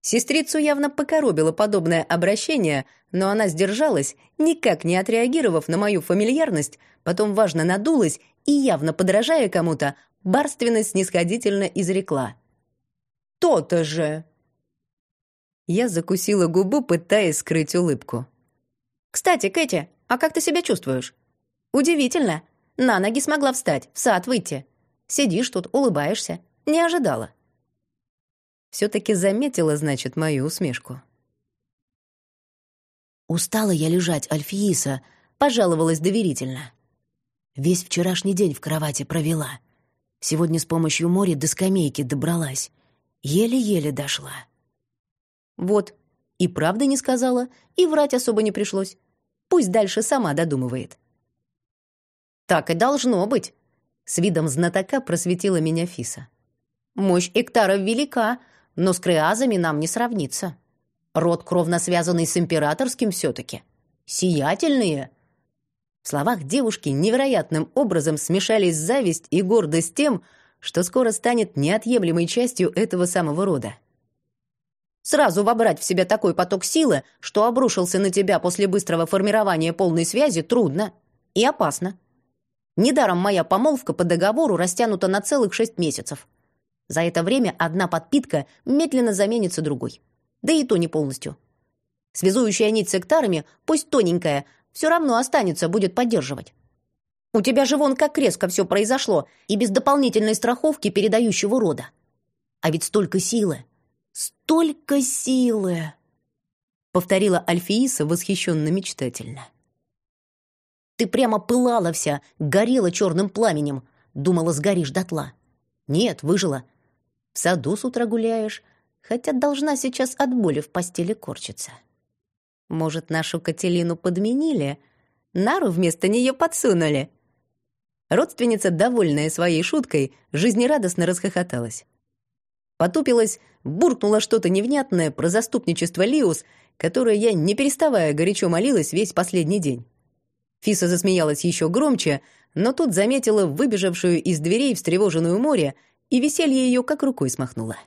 Сестрицу явно покоробило подобное обращение, но она сдержалась, никак не отреагировав на мою фамильярность, потом важно надулась и, явно подражая кому-то, барственно снисходительно изрекла. «То-то же!» Я закусила губу, пытаясь скрыть улыбку. «Кстати, Кэти, а как ты себя чувствуешь?» «Удивительно. На ноги смогла встать, в сад выйти. Сидишь тут, улыбаешься. Не ожидала. Все-таки заметила, значит, мою усмешку. «Устала я лежать, Альфииса», — пожаловалась доверительно. «Весь вчерашний день в кровати провела. Сегодня с помощью моря до скамейки добралась. Еле-еле дошла». «Вот, и правда не сказала, и врать особо не пришлось. Пусть дальше сама додумывает». «Так и должно быть», — с видом знатока просветила меня Фиса. «Мощь Эктара велика, но с креазами нам не сравнится. Род кровно связанный с императорским все-таки. Сиятельные». В словах девушки невероятным образом смешались зависть и гордость тем, что скоро станет неотъемлемой частью этого самого рода. Сразу вобрать в себя такой поток силы, что обрушился на тебя после быстрого формирования полной связи, трудно и опасно. Недаром моя помолвка по договору растянута на целых шесть месяцев. За это время одна подпитка медленно заменится другой. Да и то не полностью. Связующая нить с эктарами, пусть тоненькая, все равно останется, будет поддерживать. У тебя же вон как резко все произошло, и без дополнительной страховки передающего рода. А ведь столько силы, столько силы!» Повторила Альфииса восхищенно-мечтательно. «Ты прямо пылала вся, горела черным пламенем. Думала, сгоришь дотла. Нет, выжила. В саду с утра гуляешь, хотя должна сейчас от боли в постели корчиться. Может, нашу Кателину подменили? Нару вместо нее подсунули?» Родственница, довольная своей шуткой, жизнерадостно расхохоталась. Потупилась, буркнула что-то невнятное про заступничество Лиус, которое я, не переставая, горячо молилась весь последний день. Фиса засмеялась еще громче, но тут заметила выбежавшую из дверей встревоженную море, и веселье ее как рукой смахнуло.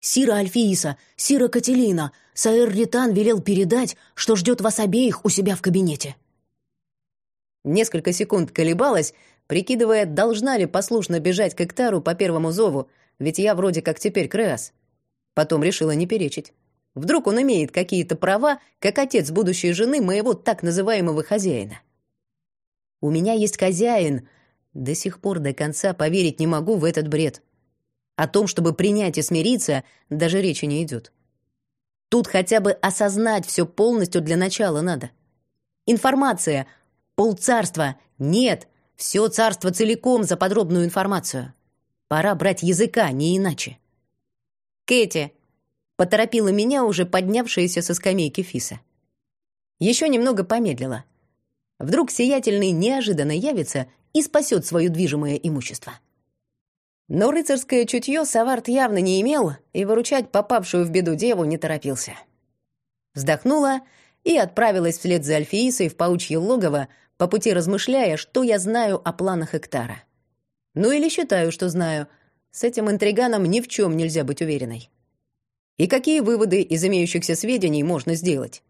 «Сира Альфииса, Сира Кателина, Саэр Ритан велел передать, что ждет вас обеих у себя в кабинете». Несколько секунд колебалась, прикидывая, должна ли послушно бежать к Эктару по первому зову, ведь я вроде как теперь Креас. Потом решила не перечить. Вдруг он имеет какие-то права, как отец будущей жены моего так называемого хозяина. У меня есть хозяин. До сих пор до конца поверить не могу в этот бред. О том, чтобы принять и смириться, даже речи не идет. Тут хотя бы осознать все полностью для начала надо. Информация — Полцарства. Нет, все царство целиком за подробную информацию. Пора брать языка, не иначе. Кэти, поторопила меня уже поднявшаяся со скамейки Фиса. Еще немного помедлила. Вдруг сиятельный неожиданно явится и спасет свое движимое имущество. Но рыцарское чутье Саварт явно не имел и выручать попавшую в беду деву не торопился. Вздохнула и отправилась вслед за Альфиисой в паучье логово, по пути размышляя, что я знаю о планах Эктара. Ну или считаю, что знаю. С этим интриганом ни в чем нельзя быть уверенной. И какие выводы из имеющихся сведений можно сделать?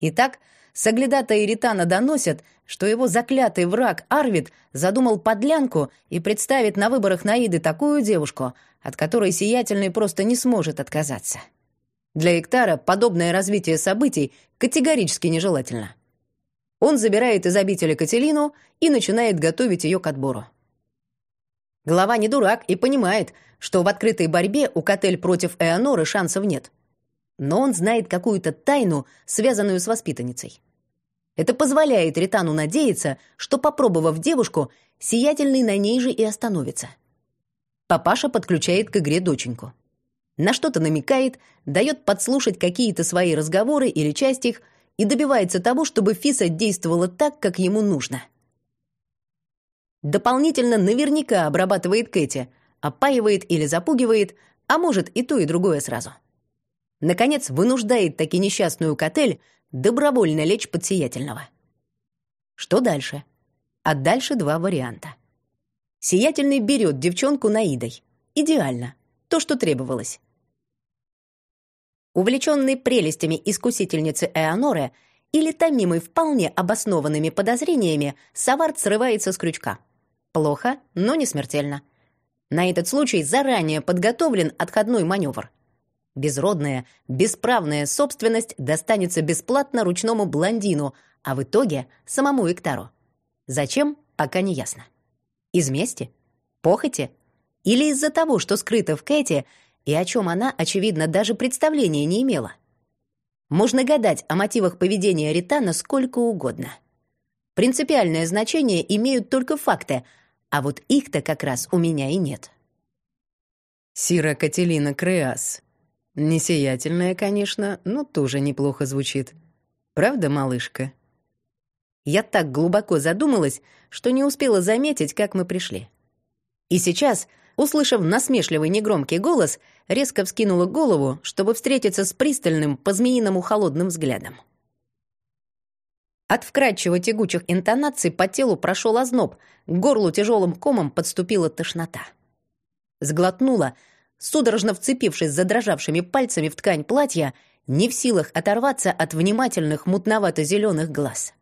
Итак, Саглядата и Ритана доносят, что его заклятый враг Арвид задумал подлянку и представит на выборах Наиды такую девушку, от которой Сиятельный просто не сможет отказаться. Для Эктара подобное развитие событий категорически нежелательно. Он забирает из обители Кателину и начинает готовить ее к отбору. Глава не дурак и понимает, что в открытой борьбе у Котель против Эоноры шансов нет. Но он знает какую-то тайну, связанную с воспитанницей. Это позволяет Ритану надеяться, что, попробовав девушку, сиятельный на ней же и остановится. Папаша подключает к игре доченьку на что-то намекает, дает подслушать какие-то свои разговоры или часть их и добивается того, чтобы Фиса действовала так, как ему нужно. Дополнительно наверняка обрабатывает Кэти, опаивает или запугивает, а может и то, и другое сразу. Наконец, вынуждает таки несчастную Котель добровольно лечь под сиятельного. Что дальше? А дальше два варианта. Сиятельный берет девчонку Наидой. Идеально. То, что требовалось. Увлеченный прелестями искусительницы Эоноры или томимый вполне обоснованными подозрениями, Савард срывается с крючка. Плохо, но не смертельно. На этот случай заранее подготовлен отходной маневр. Безродная, бесправная собственность достанется бесплатно ручному блондину, а в итоге самому Эктару. Зачем, пока не ясно. Из мести? Похоти? Или из-за того, что скрыто в Кэти, и о чем она, очевидно, даже представления не имела. Можно гадать о мотивах поведения Ритана сколько угодно. Принципиальное значение имеют только факты, а вот их-то как раз у меня и нет. Сира Кателина Креас. Несиятельная, конечно, но тоже неплохо звучит. Правда, малышка? Я так глубоко задумалась, что не успела заметить, как мы пришли. И сейчас услышав насмешливый негромкий голос, резко вскинула голову, чтобы встретиться с пристальным, по-змеиному холодным взглядом. От вкрадчиво тягучих интонаций по телу прошел озноб, к горлу тяжелым комом подступила тошнота. Сглотнула, судорожно вцепившись задрожавшими пальцами в ткань платья, не в силах оторваться от внимательных мутновато-зеленых глаз.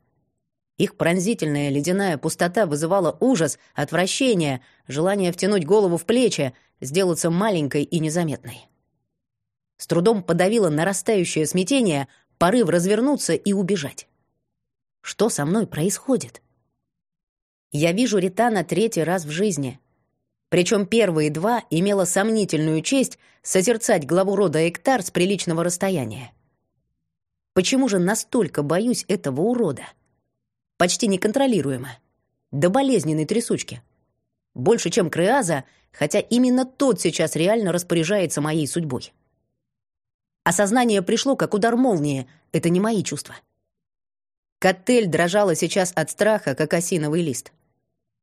Их пронзительная ледяная пустота вызывала ужас, отвращение, желание втянуть голову в плечи, сделаться маленькой и незаметной. С трудом подавила нарастающее смятение, порыв развернуться и убежать. Что со мной происходит? Я вижу Ритана третий раз в жизни. Причем первые два имела сомнительную честь созерцать главу рода Эктар с приличного расстояния. Почему же настолько боюсь этого урода? Почти неконтролируемо. До болезненной трясучки. Больше, чем Креаза, хотя именно тот сейчас реально распоряжается моей судьбой. Осознание пришло, как удар молнии. Это не мои чувства. Коттель дрожала сейчас от страха, как осиновый лист.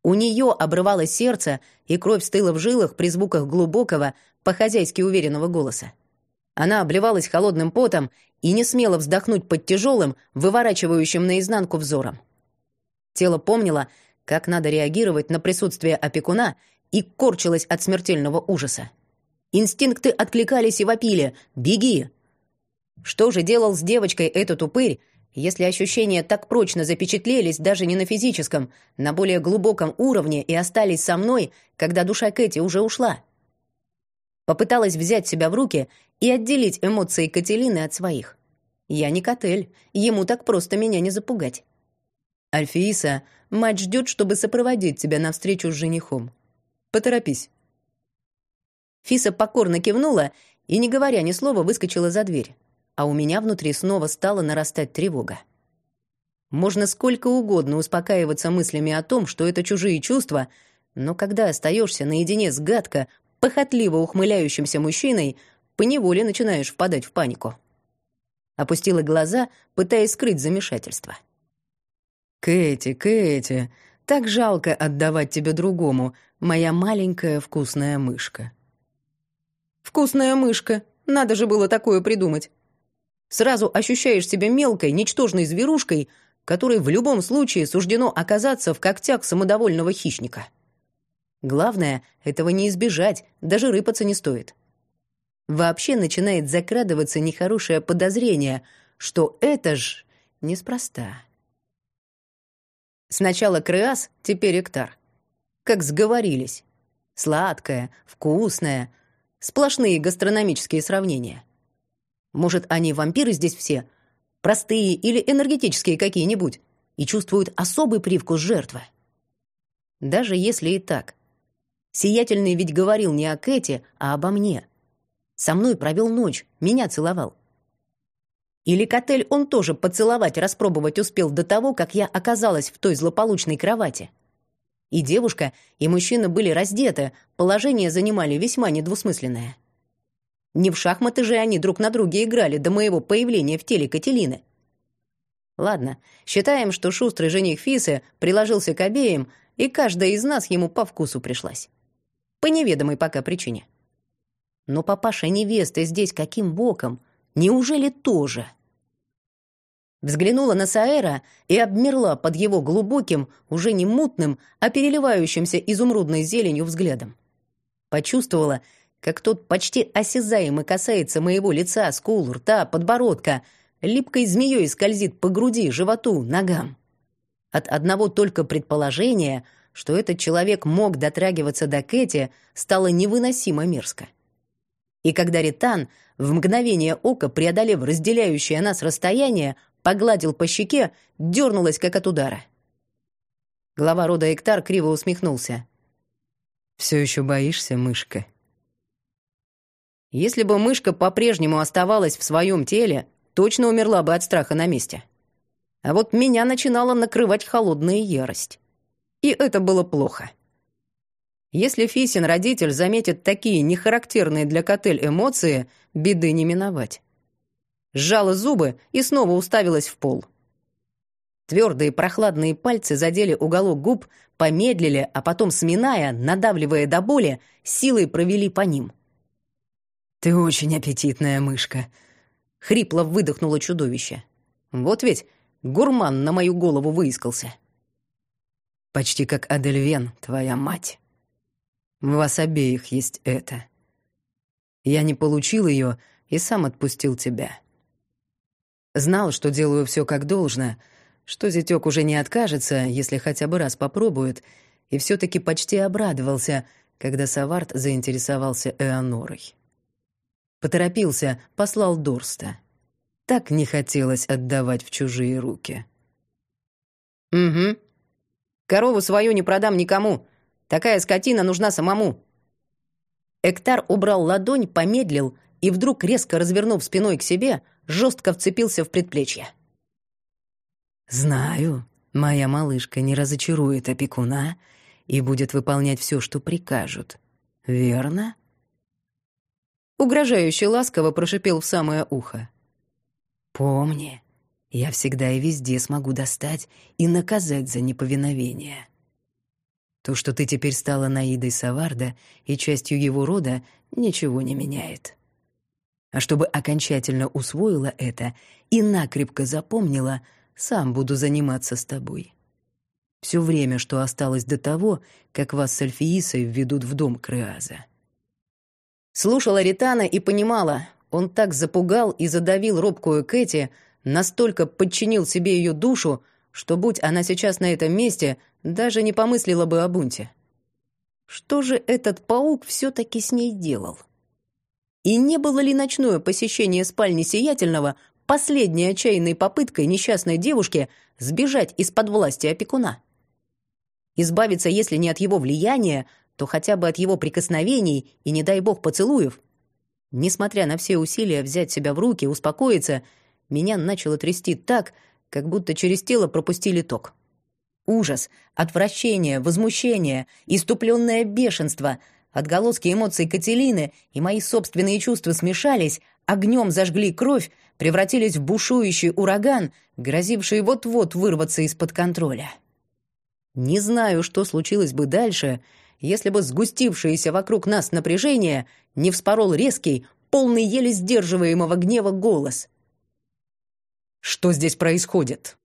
У нее обрывалось сердце, и кровь стыла в жилах при звуках глубокого, по-хозяйски уверенного голоса. Она обливалась холодным потом и не смела вздохнуть под тяжелым, выворачивающим наизнанку взором. Тело помнило, как надо реагировать на присутствие опекуна и корчилось от смертельного ужаса. Инстинкты откликались и вопили «Беги!». Что же делал с девочкой этот упырь, если ощущения так прочно запечатлелись даже не на физическом, на более глубоком уровне и остались со мной, когда душа Кэти уже ушла. Попыталась взять себя в руки и отделить эмоции Кателины от своих. Я не котель, ему так просто меня не запугать. Альфииса, мать ждет, чтобы сопроводить тебя на встречу с женихом. Поторопись. Фиса покорно кивнула и, не говоря ни слова, выскочила за дверь а у меня внутри снова стала нарастать тревога. Можно сколько угодно успокаиваться мыслями о том, что это чужие чувства, но когда остаешься наедине с гадко, похотливо ухмыляющимся мужчиной, поневоле начинаешь впадать в панику. Опустила глаза, пытаясь скрыть замешательство. «Кэти, Кэти, так жалко отдавать тебе другому, моя маленькая вкусная мышка». «Вкусная мышка, надо же было такое придумать. Сразу ощущаешь себя мелкой, ничтожной зверушкой, которой в любом случае суждено оказаться в когтях самодовольного хищника. Главное, этого не избежать, даже рыпаться не стоит. Вообще начинает закрадываться нехорошее подозрение, что это ж неспроста. Сначала Креас, теперь Эктар. Как сговорились. Сладкое, вкусное, сплошные гастрономические сравнения — может, они вампиры здесь все? Простые или энергетические какие-нибудь? И чувствуют особый привкус жертвы? Даже если и так. Сиятельный ведь говорил не о Кэте, а обо мне. Со мной провел ночь, меня целовал. Или Котель он тоже поцеловать, распробовать успел до того, как я оказалась в той злополучной кровати. И девушка, и мужчина были раздеты, положение занимали весьма недвусмысленное. Не в шахматы же они друг на друге играли до моего появления в теле Кателины. Ладно, считаем, что шустрый жених Фисы приложился к обеим, и каждая из нас ему по вкусу пришлась. По неведомой пока причине. Но папаша невесты здесь каким боком? Неужели тоже? Взглянула на Саэра и обмерла под его глубоким, уже не мутным, а переливающимся изумрудной зеленью взглядом. Почувствовала, как тот почти осязаемо касается моего лица, скул, рта, подбородка, липкой змеей скользит по груди, животу, ногам. От одного только предположения, что этот человек мог дотрагиваться до Кэти, стало невыносимо мерзко. И когда Ритан, в мгновение ока преодолев разделяющее нас расстояние, погладил по щеке, дернулась как от удара. Глава рода Эктар криво усмехнулся. «Все еще боишься, мышка?» Если бы мышка по-прежнему оставалась в своем теле, точно умерла бы от страха на месте. А вот меня начинала накрывать холодная ярость. И это было плохо. Если Фисин родитель заметит такие нехарактерные для котель эмоции, беды не миновать. Сжала зубы и снова уставилась в пол. Твердые прохладные пальцы задели уголок губ, помедлили, а потом, сминая, надавливая до боли, силой провели по ним — «Ты очень аппетитная мышка», — хрипло выдохнуло чудовище. «Вот ведь гурман на мою голову выискался». «Почти как Адельвен, твоя мать. В вас обеих есть это. Я не получил ее и сам отпустил тебя. Знал, что делаю все как должно, что зятёк уже не откажется, если хотя бы раз попробует, и все таки почти обрадовался, когда Саварт заинтересовался Эонорой. Поторопился, послал Дорста. Так не хотелось отдавать в чужие руки. «Угу. Корову свою не продам никому. Такая скотина нужна самому». Эктар убрал ладонь, помедлил и вдруг, резко развернув спиной к себе, жестко вцепился в предплечье. «Знаю, моя малышка не разочарует опекуна и будет выполнять все, что прикажут. Верно?» Угрожающе ласково прошипел в самое ухо. «Помни, я всегда и везде смогу достать и наказать за неповиновение. То, что ты теперь стала Наидой Саварда и частью его рода, ничего не меняет. А чтобы окончательно усвоила это и накрепко запомнила, сам буду заниматься с тобой. Все время, что осталось до того, как вас с Альфиисой введут в дом Креаза. Слушала Ритана и понимала, он так запугал и задавил робкую Кэти, настолько подчинил себе ее душу, что, будь она сейчас на этом месте, даже не помыслила бы о бунте. Что же этот паук все-таки с ней делал? И не было ли ночное посещение спальни Сиятельного последней отчаянной попыткой несчастной девушки сбежать из-под власти опекуна? Избавиться, если не от его влияния, то хотя бы от его прикосновений и, не дай бог, поцелуев. Несмотря на все усилия взять себя в руки, успокоиться, меня начало трясти так, как будто через тело пропустили ток. Ужас, отвращение, возмущение, иступленное бешенство, отголоски эмоций Кателины и мои собственные чувства смешались, огнем зажгли кровь, превратились в бушующий ураган, грозивший вот-вот вырваться из-под контроля. Не знаю, что случилось бы дальше — если бы сгустившееся вокруг нас напряжение не вспорол резкий, полный еле сдерживаемого гнева голос. «Что здесь происходит?»